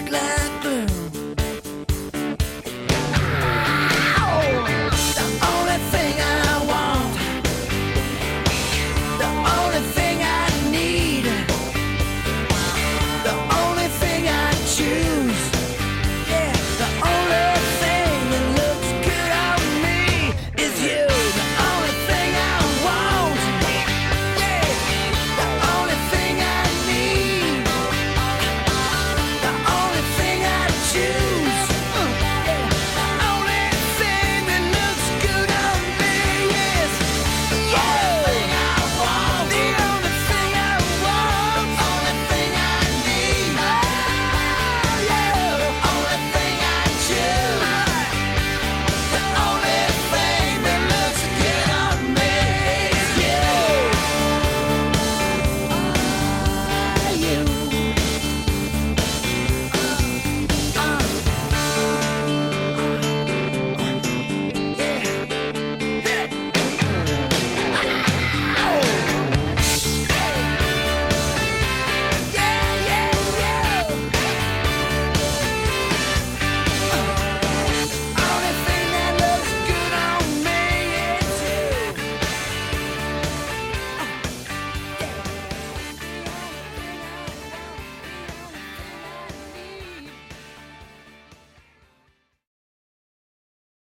like